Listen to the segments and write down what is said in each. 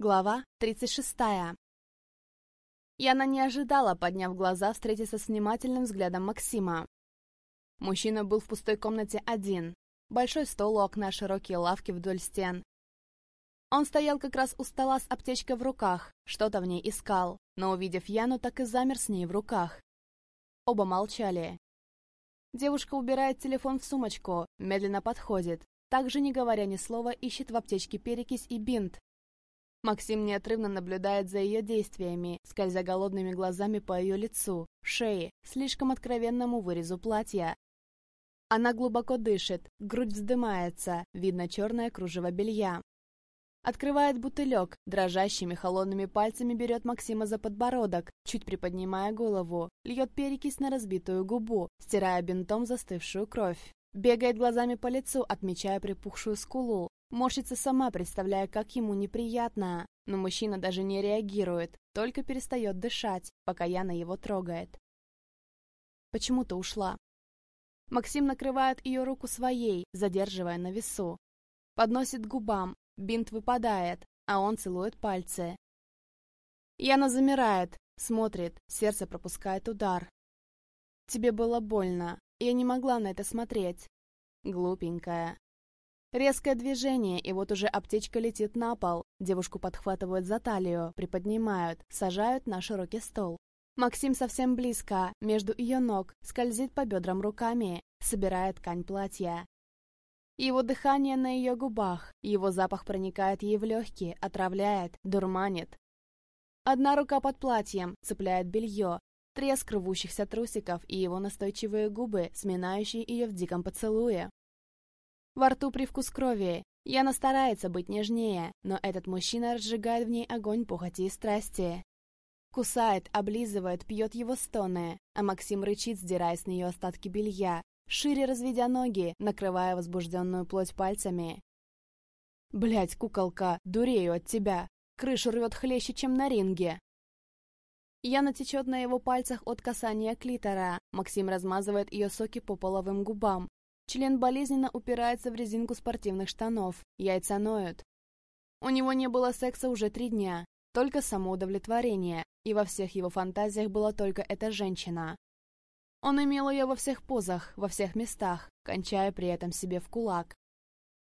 Глава 36. Яна не ожидала, подняв глаза, встретиться с внимательным взглядом Максима. Мужчина был в пустой комнате один. Большой стол у окна, широкие лавки вдоль стен. Он стоял как раз у стола с аптечкой в руках, что-то в ней искал, но, увидев Яну, так и замер с ней в руках. Оба молчали. Девушка убирает телефон в сумочку, медленно подходит, также, не говоря ни слова, ищет в аптечке перекись и бинт, Максим неотрывно наблюдает за ее действиями, скользя голодными глазами по ее лицу, шее, слишком откровенному вырезу платья. Она глубоко дышит, грудь вздымается, видно черное кружево белья. Открывает бутылек, дрожащими холодными пальцами берет Максима за подбородок, чуть приподнимая голову, льет перекись на разбитую губу, стирая бинтом застывшую кровь. Бегает глазами по лицу, отмечая припухшую скулу, Морщится сама, представляя, как ему неприятно. Но мужчина даже не реагирует, только перестает дышать, пока Яна его трогает. Почему ты ушла? Максим накрывает ее руку своей, задерживая на весу. Подносит к губам, бинт выпадает, а он целует пальцы. Яна замирает, смотрит, сердце пропускает удар. Тебе было больно, я не могла на это смотреть. Глупенькая. Резкое движение, и вот уже аптечка летит на пол. Девушку подхватывают за талию, приподнимают, сажают на широкий стол. Максим совсем близко, между ее ног, скользит по бедрам руками, собирает ткань платья. Его дыхание на ее губах, его запах проникает ей в легкие, отравляет, дурманит. Одна рука под платьем цепляет белье, треск рвущихся трусиков и его настойчивые губы, сминающие ее в диком поцелуе. Во рту привкус крови. Яна старается быть нежнее, но этот мужчина разжигает в ней огонь похоти и страсти. Кусает, облизывает, пьет его стоны, а Максим рычит, сдирая с нее остатки белья, шире разведя ноги, накрывая возбужденную плоть пальцами. Блять, куколка, дурею от тебя. Крышу рвет хлеще, чем на ринге. Яна течет на его пальцах от касания клитора. Максим размазывает ее соки по половым губам, Член болезненно упирается в резинку спортивных штанов, яйца ноют. У него не было секса уже три дня, только самоудовлетворение, и во всех его фантазиях была только эта женщина. Он имел ее во всех позах, во всех местах, кончая при этом себе в кулак.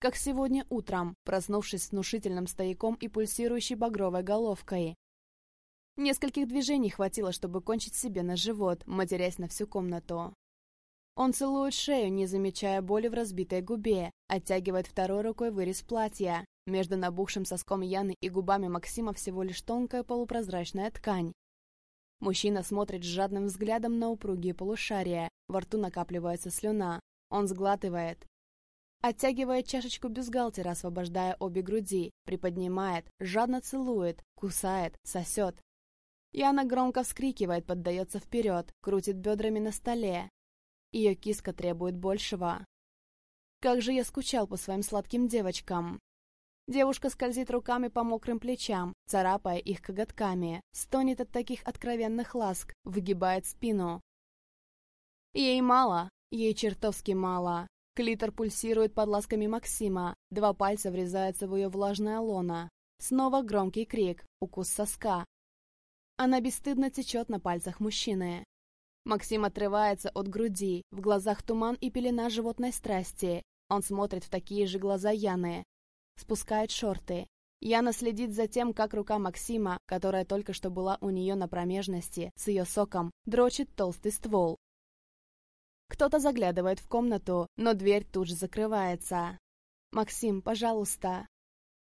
Как сегодня утром, проснувшись с внушительным стояком и пульсирующей багровой головкой. Нескольких движений хватило, чтобы кончить себе на живот, матерясь на всю комнату. Он целует шею, не замечая боли в разбитой губе, оттягивает второй рукой вырез платья. Между набухшим соском Яны и губами Максима всего лишь тонкая полупрозрачная ткань. Мужчина смотрит с жадным взглядом на упругие полушария, во рту накапливается слюна. Он сглатывает. Оттягивает чашечку бюстгальтера, освобождая обе груди, приподнимает, жадно целует, кусает, сосет. Яна громко вскрикивает, поддается вперед, крутит бедрами на столе, ее киска требует большего. Как же я скучал по своим сладким девочкам. Девушка скользит руками по мокрым плечам, царапая их коготками, стонет от таких откровенных ласк, выгибает спину. Ей мало, ей чертовски мало. Клитор пульсирует под ласками Максима, два пальца врезаются в ее влажное лоно. Снова громкий крик, укус соска. Она бесстыдно течет на пальцах мужчины. Максим отрывается от груди, в глазах туман и пелена животной страсти. Он смотрит в такие же глаза Яны. Спускает шорты. Яна следит за тем, как рука Максима, которая только что была у нее на промежности, с ее соком, дрочит толстый ствол. Кто-то заглядывает в комнату, но дверь тут же закрывается. «Максим, пожалуйста».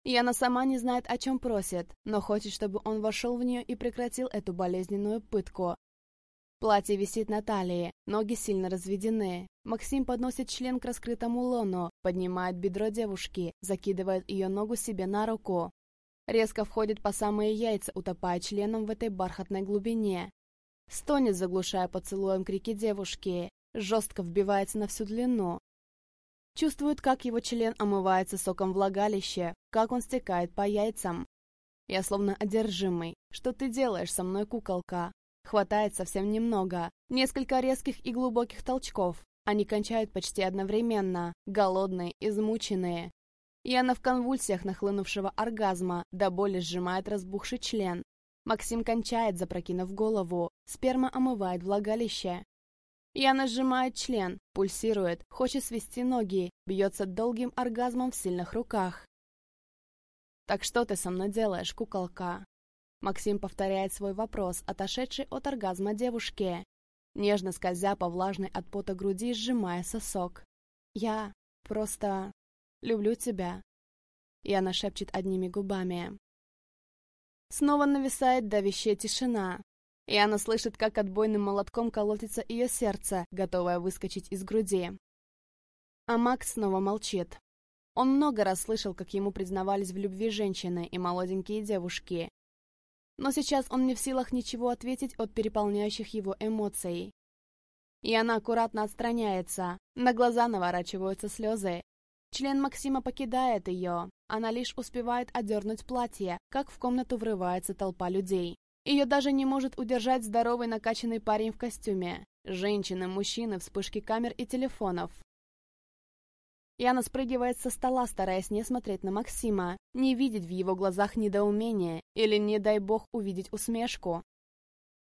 Яна сама не знает, о чем просит, но хочет, чтобы он вошел в нее и прекратил эту болезненную пытку, Платье висит на талии, ноги сильно разведены. Максим подносит член к раскрытому лону, поднимает бедро девушки, закидывает ее ногу себе на руку. Резко входит по самые яйца, утопая членом в этой бархатной глубине. Стонет, заглушая поцелуем крики девушки. Жестко вбивается на всю длину. Чувствует, как его член омывается соком влагалища, как он стекает по яйцам. Я словно одержимый. Что ты делаешь со мной, куколка? Хватает совсем немного. Несколько резких и глубоких толчков. Они кончают почти одновременно. Голодные, измученные. Яна в конвульсиях нахлынувшего оргазма, до боли сжимает разбухший член. Максим кончает, запрокинув голову. Сперма омывает влагалище. Яна сжимает член, пульсирует, хочет свести ноги, бьется долгим оргазмом в сильных руках. «Так что ты со мной делаешь, куколка?» Максим повторяет свой вопрос, отошедший от оргазма девушки, нежно скользя по влажной от пота груди, сжимая сосок. «Я просто люблю тебя», — Яна шепчет одними губами. Снова нависает давящая тишина, и она слышит, как отбойным молотком колотится ее сердце, готовое выскочить из груди. А Макс снова молчит. Он много раз слышал, как ему признавались в любви женщины и молоденькие девушки. Но сейчас он не в силах ничего ответить от переполняющих его эмоций. И она аккуратно отстраняется, на глаза наворачиваются слезы. Член Максима покидает ее, она лишь успевает одернуть платье, как в комнату врывается толпа людей. Ее даже не может удержать здоровый накачанный парень в костюме. Женщины, мужчины, вспышки камер и телефонов. Яна спрыгивает со стола, стараясь не смотреть на Максима, не видеть в его глазах недоумения или, не дай бог, увидеть усмешку.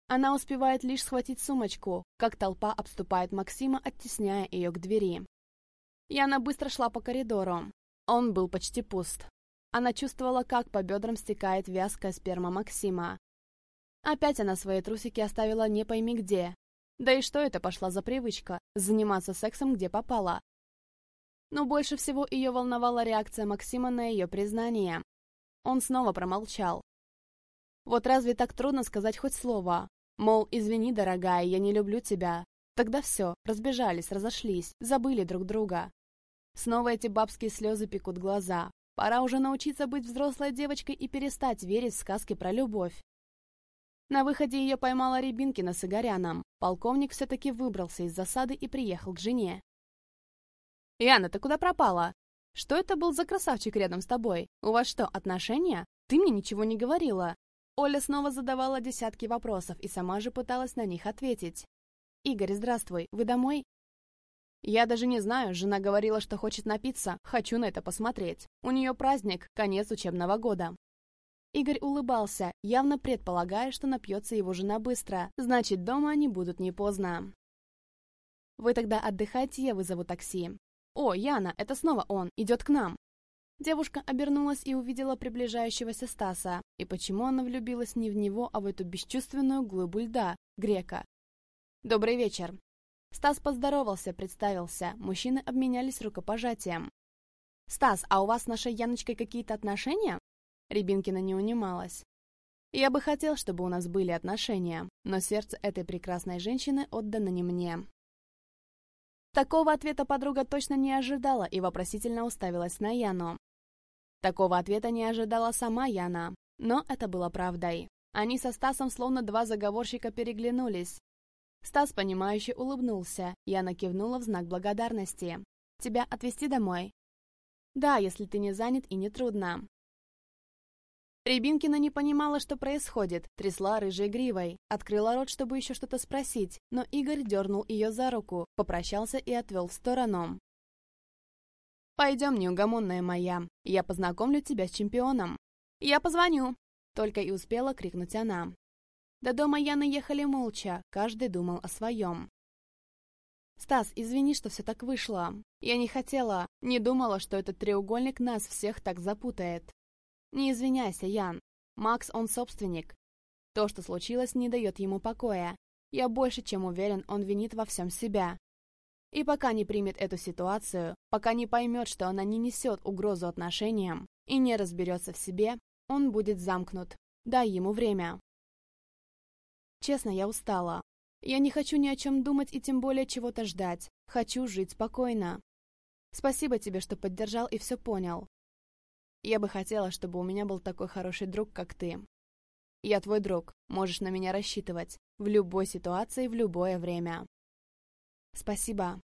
Она успевает лишь схватить сумочку, как толпа обступает Максима, оттесняя ее к двери. Яна быстро шла по коридору. Он был почти пуст. Она чувствовала, как по бедрам стекает вязкая сперма Максима. Опять она свои трусики оставила не пойми где. Да и что это пошла за привычка – заниматься сексом где попало. Но больше всего ее волновала реакция Максима на ее признание. Он снова промолчал. Вот разве так трудно сказать хоть слово? Мол, извини, дорогая, я не люблю тебя. Тогда все, разбежались, разошлись, забыли друг друга. Снова эти бабские слезы пекут глаза. Пора уже научиться быть взрослой девочкой и перестать верить в сказки про любовь. На выходе ее поймала Рябинкина с Игоряном. Полковник все-таки выбрался из засады и приехал к жене. «Яна, ты куда пропала? Что это был за красавчик рядом с тобой? У вас что, отношения? Ты мне ничего не говорила». Оля снова задавала десятки вопросов и сама же пыталась на них ответить. «Игорь, здравствуй. Вы домой?» «Я даже не знаю. Жена говорила, что хочет напиться. Хочу на это посмотреть. У нее праздник, конец учебного года». Игорь улыбался, явно предполагая, что напьется его жена быстро. Значит, дома они будут не поздно. «Вы тогда отдыхайте, я вызову такси. «О, Яна, это снова он, идет к нам!» Девушка обернулась и увидела приближающегося Стаса. И почему она влюбилась не в него, а в эту бесчувственную глыбу льда, грека? «Добрый вечер!» Стас поздоровался, представился. Мужчины обменялись рукопожатием. «Стас, а у вас с нашей Яночкой какие-то отношения?» Рябинкина не унималась. «Я бы хотел, чтобы у нас были отношения, но сердце этой прекрасной женщины отдано не мне. Такого ответа подруга точно не ожидала и вопросительно уставилась на Яну. Такого ответа не ожидала сама Яна, но это было правдой. Они со Стасом словно два заговорщика переглянулись. Стас, понимающе улыбнулся, Яна кивнула в знак благодарности. «Тебя отвезти домой?» «Да, если ты не занят и не трудно». Рябинкина не понимала, что происходит, трясла рыжей гривой, открыла рот, чтобы еще что-то спросить, но Игорь дернул ее за руку, попрощался и отвел в сторону. «Пойдем, неугомонная моя, я познакомлю тебя с чемпионом». «Я позвоню!» — только и успела крикнуть она. До дома Яны ехали молча, каждый думал о своем. «Стас, извини, что все так вышло. Я не хотела, не думала, что этот треугольник нас всех так запутает. Не извиняйся, Ян. Макс, он собственник. То, что случилось, не дает ему покоя. Я больше чем уверен, он винит во всем себя. И пока не примет эту ситуацию, пока не поймет, что она не несет угрозу отношениям и не разберется в себе, он будет замкнут. Дай ему время. Честно, я устала. Я не хочу ни о чем думать и тем более чего-то ждать. Хочу жить спокойно. Спасибо тебе, что поддержал и все понял. Я бы хотела, чтобы у меня был такой хороший друг, как ты. Я твой друг, можешь на меня рассчитывать. В любой ситуации, в любое время. Спасибо.